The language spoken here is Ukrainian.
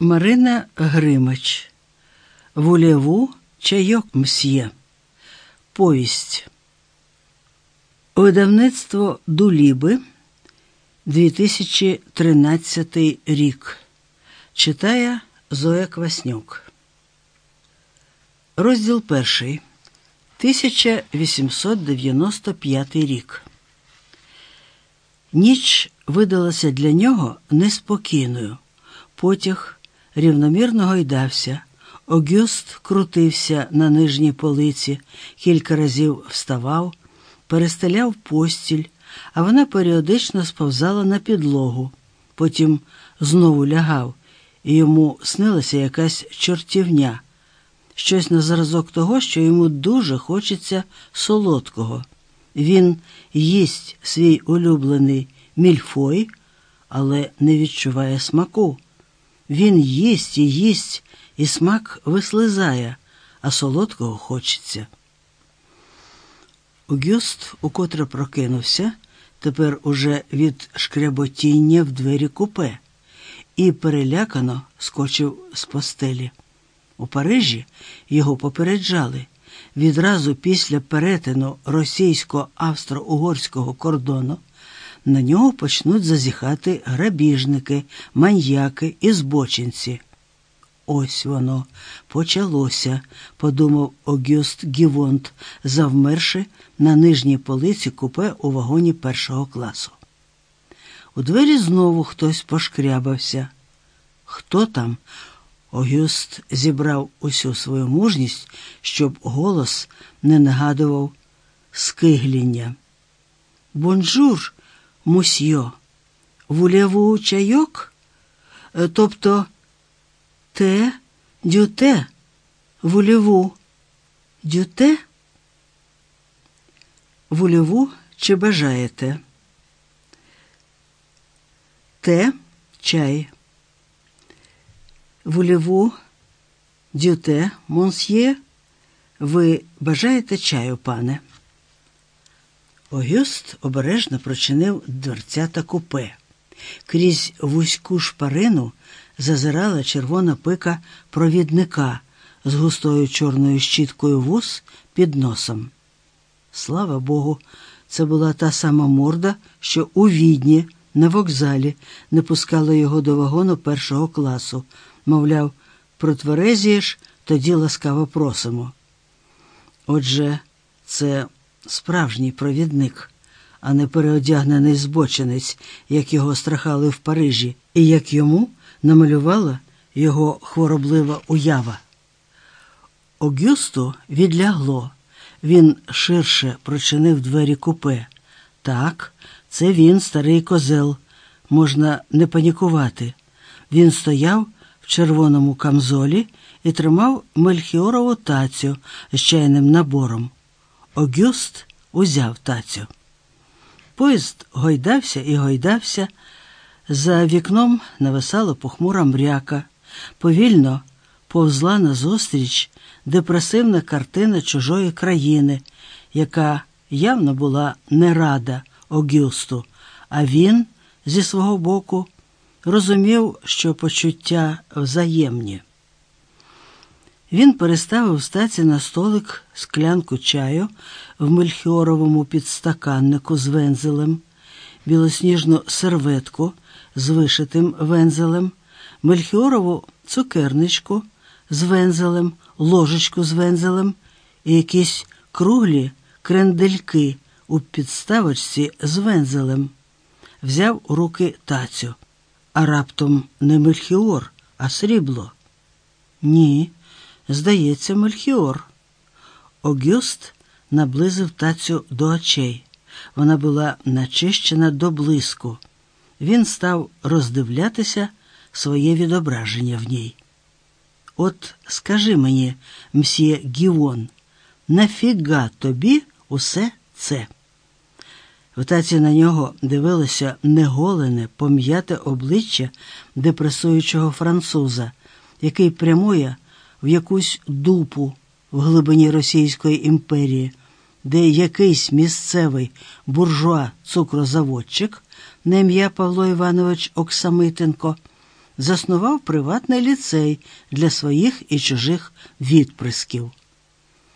Марина Гримач. Вулєву чайок мсьє. Повість. Видавництво Дуліби 2013 рік. Читає Зоя Кваснюк. Розділ перший. 1895 рік. Ніч видалася для нього неспокійною. Потяг рівномірно гойдався. Огюст крутився на нижній полиці, кілька разів вставав, перестеляв постіль, а вона періодично сповзала на підлогу. Потім знову лягав, і йому снилася якась чортівня, щось на зразок того, що йому дуже хочеться солодкого. Він їсть свій улюблений мільфой, але не відчуває смаку. Він їсть і їсть, і смак вислизає, а солодкого хочеться. Огюст укотре прокинувся, тепер уже від шкряботіння в двері купе, і перелякано скочив з постелі. У Парижі його попереджали. Відразу після перетину російсько-австро-угорського кордону на нього почнуть зазіхати грабіжники, маньяки і збочинці. Ось воно почалося, подумав Огюст Гівонт, завмерши на нижній полиці купе у вагоні першого класу. У двері знову хтось пошкрябався. Хто там? Огюст зібрав усю свою мужність, щоб голос не нагадував скигління. Бонжур, мусьйо, вуляву чайок, е, тобто те дюте, вуляву дюте, вуляву чи бажаєте? Те чай. Вуляву дюте, монсьє, ви бажаєте чаю, пане? Огюст обережно прочинив дверцята купе. Крізь вузьку шпарину зазирала червона пика провідника з густою чорною щіткою вуз під носом. Слава Богу, це була та сама морда, що у відні на вокзалі не пускала його до вагону першого класу. Мовляв, протверезієш, тоді ласкаво просимо. Отже, це справжній провідник, а не переодягнений збочинець, як його страхали в Парижі, і як йому намалювала його хвороблива уява. Огюсту відлягло. Він ширше прочинив двері купе. Так, це він, старий козел. Можна не панікувати. Він стояв в червоному камзолі і тримав мельхіорову тацю з чайним набором. Огюст узяв тацю. Поїзд гойдався і гойдався. За вікном нависала похмура мряка, повільно повзла назустріч депресивна картина чужої країни, яка явно була не рада Огюсту, а він зі свого боку розумів, що почуття взаємні. Він переставив стаці на столик склянку чаю в мельхіоровому підстаканнику з вензелем, білосніжну серветку з вишитим вензелем, мельхіорову цукерничку з вензелем, ложечку з вензелем і якісь круглі крендельки у підставочці з вензелем. Взяв у руки тацю, а раптом не мельхіор, а срібло. Ні. Здається, мельхіор. Огюст наблизив тацю до очей. Вона була начищена до блиску. Він став роздивлятися своє відображення в ній. От скажи мені, мсьє Гіон, нафіга тобі усе це? В таці на нього дивилося неголене, пом'яте обличчя депресуючого француза, який прямує в якусь дупу в глибині Російської імперії, де якийсь місцевий буржуа цукрозаводчик на ім'я Павло Іванович Оксамитенко заснував приватний ліцей для своїх і чужих відприсків.